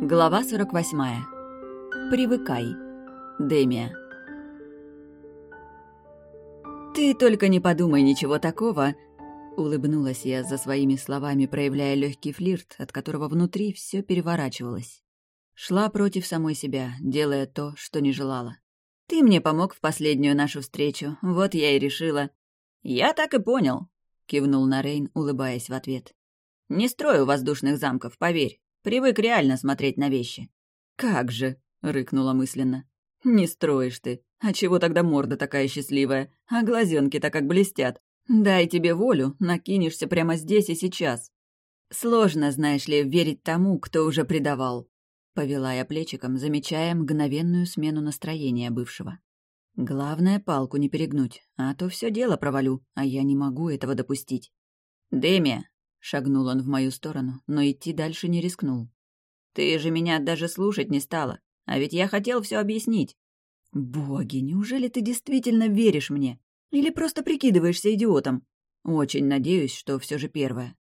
Глава 48. Привыкай. Демия. «Ты только не подумай ничего такого!» Улыбнулась я за своими словами, проявляя легкий флирт, от которого внутри все переворачивалось. Шла против самой себя, делая то, что не желала. «Ты мне помог в последнюю нашу встречу, вот я и решила». «Я так и понял», — кивнул Нарейн, улыбаясь в ответ. «Не строю воздушных замков, поверь. Привык реально смотреть на вещи». «Как же!» — рыкнула мысленно. «Не строишь ты. А чего тогда морда такая счастливая? А глазенки-то как блестят. Дай тебе волю, накинешься прямо здесь и сейчас». «Сложно, знаешь ли, верить тому, кто уже предавал», — повела я плечиком, замечая мгновенную смену настроения бывшего. «Главное, палку не перегнуть, а то все дело провалю, а я не могу этого допустить». «Демия, Шагнул он в мою сторону, но идти дальше не рискнул. «Ты же меня даже слушать не стала, а ведь я хотел все объяснить». «Боги, неужели ты действительно веришь мне? Или просто прикидываешься идиотом? Очень надеюсь, что все же первое».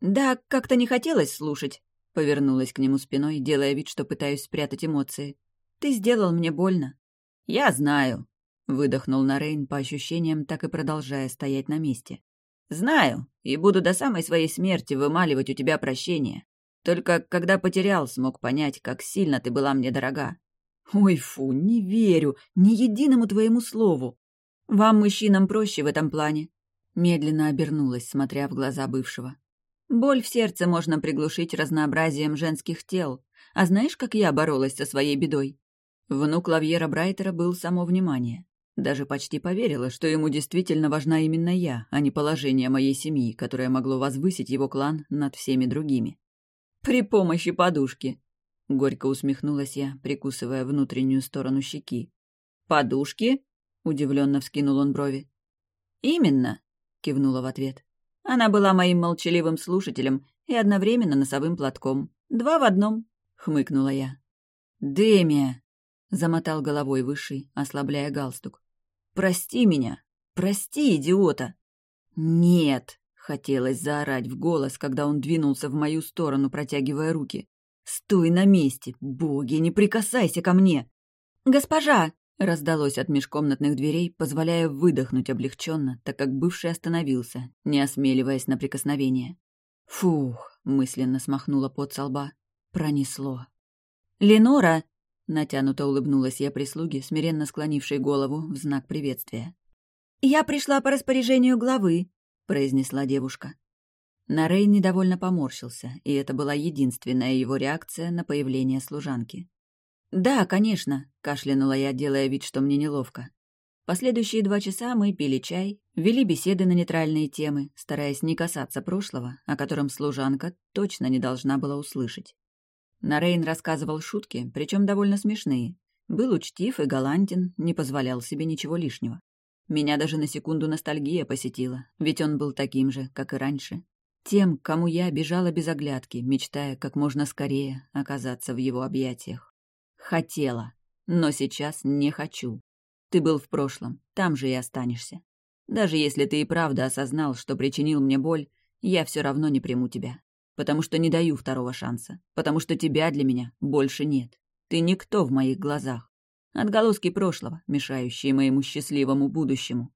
«Да, как-то не хотелось слушать», — повернулась к нему спиной, делая вид, что пытаюсь спрятать эмоции. «Ты сделал мне больно». «Я знаю», — выдохнул Нарейн по ощущениям, так и продолжая стоять на месте. Знаю, и буду до самой своей смерти вымаливать у тебя прощение. Только когда потерял, смог понять, как сильно ты была мне дорога. Ой, фу, не верю ни единому твоему слову. Вам, мужчинам, проще в этом плане. Медленно обернулась, смотря в глаза бывшего. Боль в сердце можно приглушить разнообразием женских тел. А знаешь, как я боролась со своей бедой? Внук Лавьера Брайтера был само внимание. Даже почти поверила, что ему действительно важна именно я, а не положение моей семьи, которое могло возвысить его клан над всеми другими. «При помощи подушки!» — горько усмехнулась я, прикусывая внутреннюю сторону щеки. «Подушки?» — удивленно вскинул он брови. «Именно!» — кивнула в ответ. Она была моим молчаливым слушателем и одновременно носовым платком. Два в одном, — хмыкнула я. «Демия!» — замотал головой высший, ослабляя галстук. Прости меня! Прости, идиота!» «Нет!» — хотелось заорать в голос, когда он двинулся в мою сторону, протягивая руки. «Стой на месте! Боги, не прикасайся ко мне!» «Госпожа!» — раздалось от межкомнатных дверей, позволяя выдохнуть облегченно, так как бывший остановился, не осмеливаясь на прикосновение. «Фух!» — мысленно смахнула под со лба. Пронесло. «Ленора!» Натянуто улыбнулась я прислуге, смиренно склонившей голову в знак приветствия. «Я пришла по распоряжению главы», — произнесла девушка. Нарей недовольно поморщился, и это была единственная его реакция на появление служанки. «Да, конечно», — кашлянула я, делая вид, что мне неловко. Последующие два часа мы пили чай, вели беседы на нейтральные темы, стараясь не касаться прошлого, о котором служанка точно не должна была услышать. Нарейн рассказывал шутки, причем довольно смешные. Был учтив и галантен, не позволял себе ничего лишнего. Меня даже на секунду ностальгия посетила, ведь он был таким же, как и раньше. Тем, кому я бежала без оглядки, мечтая как можно скорее оказаться в его объятиях. Хотела, но сейчас не хочу. Ты был в прошлом, там же и останешься. Даже если ты и правда осознал, что причинил мне боль, я все равно не приму тебя потому что не даю второго шанса, потому что тебя для меня больше нет. Ты никто в моих глазах. Отголоски прошлого, мешающие моему счастливому будущему.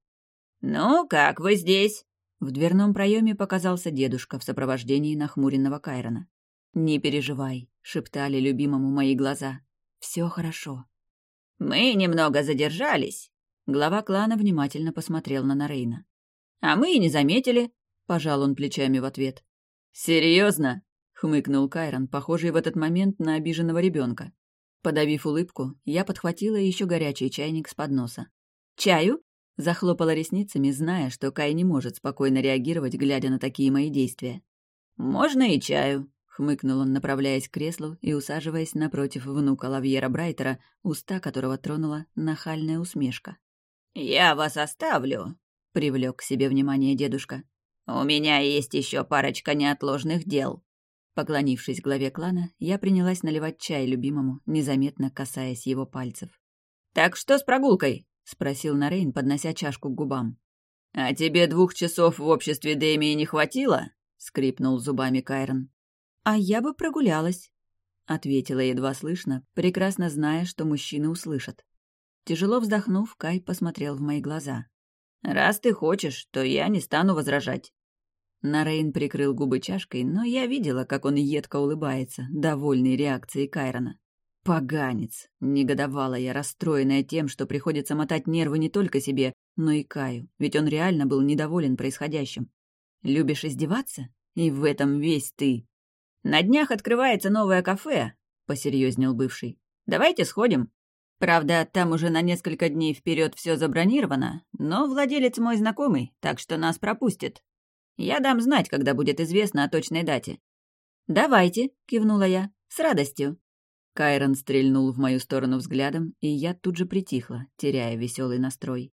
«Ну, как вы здесь?» В дверном проеме показался дедушка в сопровождении нахмуренного Кайрона. «Не переживай», — шептали любимому мои глаза. «Все хорошо». «Мы немного задержались», — глава клана внимательно посмотрел на Нарейна. «А мы и не заметили», — пожал он плечами в ответ. «Серьезно?» — хмыкнул Кайрон, похожий в этот момент на обиженного ребенка. Подавив улыбку, я подхватила еще горячий чайник с подноса. «Чаю?» — захлопала ресницами, зная, что Кай не может спокойно реагировать, глядя на такие мои действия. «Можно и чаю», — хмыкнул он, направляясь к креслу и усаживаясь напротив внука Лавьера Брайтера, уста которого тронула нахальная усмешка. «Я вас оставлю», — привлек к себе внимание дедушка. «У меня есть еще парочка неотложных дел». Поклонившись главе клана, я принялась наливать чай любимому, незаметно касаясь его пальцев. «Так что с прогулкой?» — спросил Нарейн, поднося чашку к губам. «А тебе двух часов в обществе Дэмии не хватило?» — скрипнул зубами Кайрон. «А я бы прогулялась», — ответила едва слышно, прекрасно зная, что мужчины услышат. Тяжело вздохнув, Кай посмотрел в мои глаза. «Раз ты хочешь, то я не стану возражать». Нарейн прикрыл губы чашкой, но я видела, как он едко улыбается, довольный реакцией Кайрона. «Поганец!» — негодовала я, расстроенная тем, что приходится мотать нервы не только себе, но и Каю, ведь он реально был недоволен происходящим. «Любишь издеваться? И в этом весь ты!» «На днях открывается новое кафе», — посерьезнел бывший. «Давайте сходим. Правда, там уже на несколько дней вперед все забронировано, но владелец мой знакомый, так что нас пропустит. Я дам знать, когда будет известно о точной дате». «Давайте», — кивнула я, — «с радостью». Кайрон стрельнул в мою сторону взглядом, и я тут же притихла, теряя веселый настрой.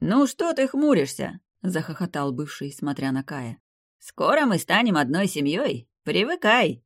«Ну что ты хмуришься?» — захохотал бывший, смотря на Кая. «Скоро мы станем одной семьей. Привыкай!»